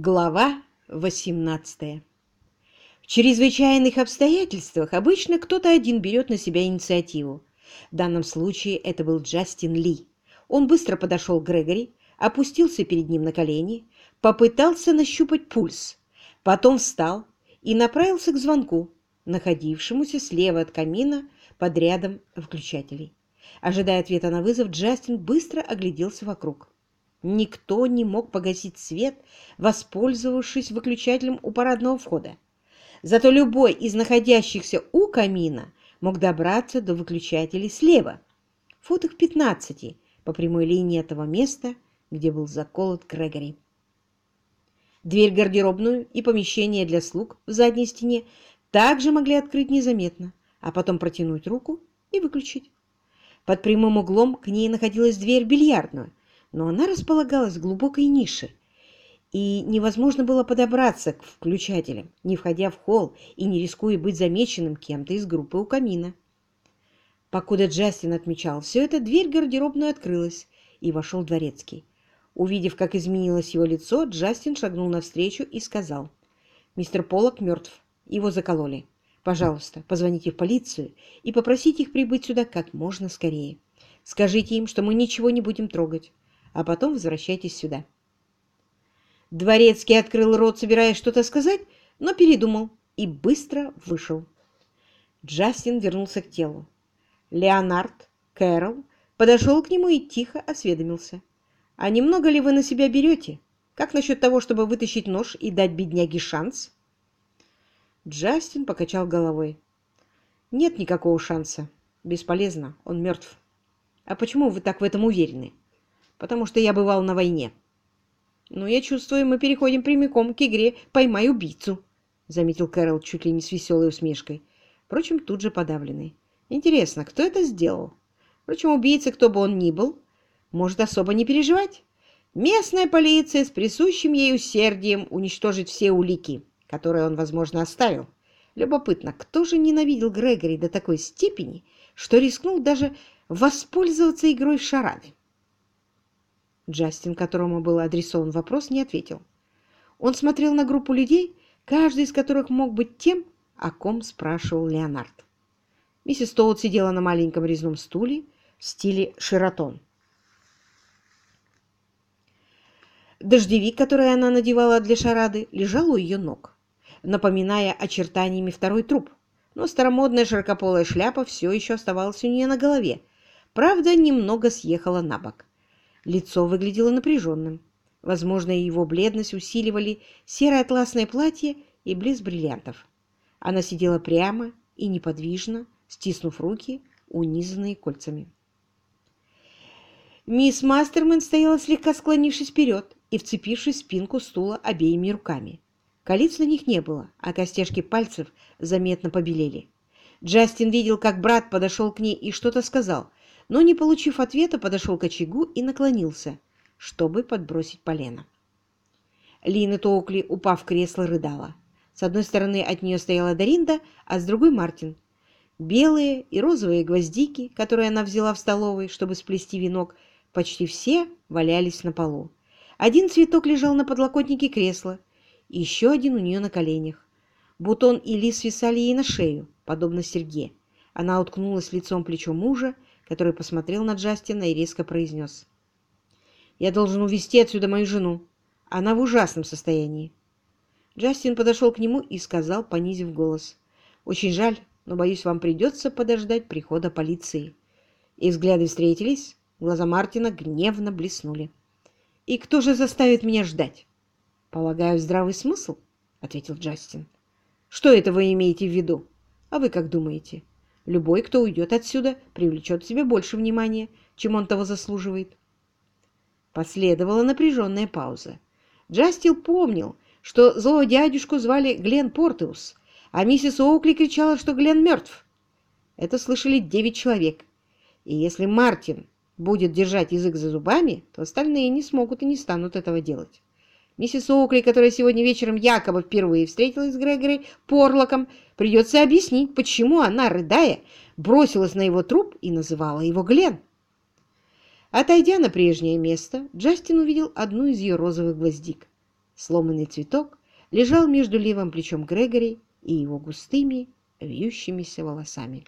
Глава 18 В чрезвычайных обстоятельствах обычно кто-то один берет на себя инициативу. В данном случае это был Джастин Ли. Он быстро подошел к Грегори, опустился перед ним на колени, попытался нащупать пульс, потом встал и направился к звонку, находившемуся слева от камина под рядом выключателей. Ожидая ответа на вызов, Джастин быстро огляделся вокруг. Никто не мог погасить свет, воспользовавшись выключателем у парадного входа. Зато любой из находящихся у камина мог добраться до выключателей слева, в футах 15 по прямой линии этого места, где был заколот Грегори. Дверь гардеробную и помещение для слуг в задней стене также могли открыть незаметно, а потом протянуть руку и выключить. Под прямым углом к ней находилась дверь бильярдную, но она располагалась в глубокой нише, и невозможно было подобраться к включателям, не входя в холл и не рискуя быть замеченным кем-то из группы у камина. Покуда Джастин отмечал все это, дверь гардеробную открылась, и вошел дворецкий. Увидев, как изменилось его лицо, Джастин шагнул навстречу и сказал, «Мистер Поллок мертв. Его закололи. Пожалуйста, позвоните в полицию и попросите их прибыть сюда как можно скорее. Скажите им, что мы ничего не будем трогать а потом возвращайтесь сюда. Дворецкий открыл рот, собираясь что-то сказать, но передумал и быстро вышел. Джастин вернулся к телу. Леонард, Кэрол подошел к нему и тихо осведомился. «А немного ли вы на себя берете? Как насчет того, чтобы вытащить нож и дать бедняге шанс?» Джастин покачал головой. «Нет никакого шанса. Бесполезно. Он мертв. А почему вы так в этом уверены?» Потому что я бывал на войне. Но я чувствую, мы переходим прямиком к игре «Поймай убийцу», — заметил Кэрол чуть ли не с веселой усмешкой. Впрочем, тут же подавленный. Интересно, кто это сделал? Впрочем, убийца, кто бы он ни был, может особо не переживать. Местная полиция с присущим ей усердием уничтожит все улики, которые он, возможно, оставил. Любопытно, кто же ненавидел Грегори до такой степени, что рискнул даже воспользоваться игрой в шарады? Джастин, которому был адресован вопрос, не ответил. Он смотрел на группу людей, каждый из которых мог быть тем, о ком спрашивал Леонард. Миссис Тоут сидела на маленьком резном стуле в стиле широтон. Дождевик, который она надевала для шарады, лежал у ее ног, напоминая очертаниями второй труп, но старомодная широкополая шляпа все еще оставалась у нее на голове, правда, немного съехала на бок. Лицо выглядело напряженным. Возможно, его бледность усиливали серое атласное платье и блеск бриллиантов. Она сидела прямо и неподвижно, стиснув руки, унизанные кольцами. Мисс Мастерман стояла слегка склонившись вперед и вцепившись в спинку стула обеими руками. Колец на них не было, а костяшки пальцев заметно побелели. Джастин видел, как брат подошел к ней и что-то сказал, но, не получив ответа, подошел к очагу и наклонился, чтобы подбросить полено. Лина Тоукли, упав в кресло, рыдала. С одной стороны от нее стояла Даринда, а с другой Мартин. Белые и розовые гвоздики, которые она взяла в столовой, чтобы сплести венок, почти все валялись на полу. Один цветок лежал на подлокотнике кресла, еще один у нее на коленях. Бутон и лист свисали ей на шею, подобно серьге. Она уткнулась лицом плечо мужа который посмотрел на Джастина и резко произнес. «Я должен увезти отсюда мою жену. Она в ужасном состоянии». Джастин подошел к нему и сказал, понизив голос. «Очень жаль, но, боюсь, вам придется подождать прихода полиции». И взгляды встретились, глаза Мартина гневно блеснули. «И кто же заставит меня ждать?» «Полагаю, здравый смысл?» — ответил Джастин. «Что это вы имеете в виду? А вы как думаете?» Любой, кто уйдет отсюда, привлечет к себе больше внимания, чем он того заслуживает. Последовала напряженная пауза. Джастил помнил, что злого дядюшку звали Глен Портеус, а миссис Оукли кричала, что Глен мертв. Это слышали девять человек. И если Мартин будет держать язык за зубами, то остальные не смогут и не станут этого делать. Миссис Оукли, которая сегодня вечером якобы впервые встретилась с Грегори Порлоком, придется объяснить, почему она, рыдая, бросилась на его труп и называла его Глен. Отойдя на прежнее место, Джастин увидел одну из ее розовых гвоздик. Сломанный цветок лежал между левым плечом Грегори и его густыми, вьющимися волосами.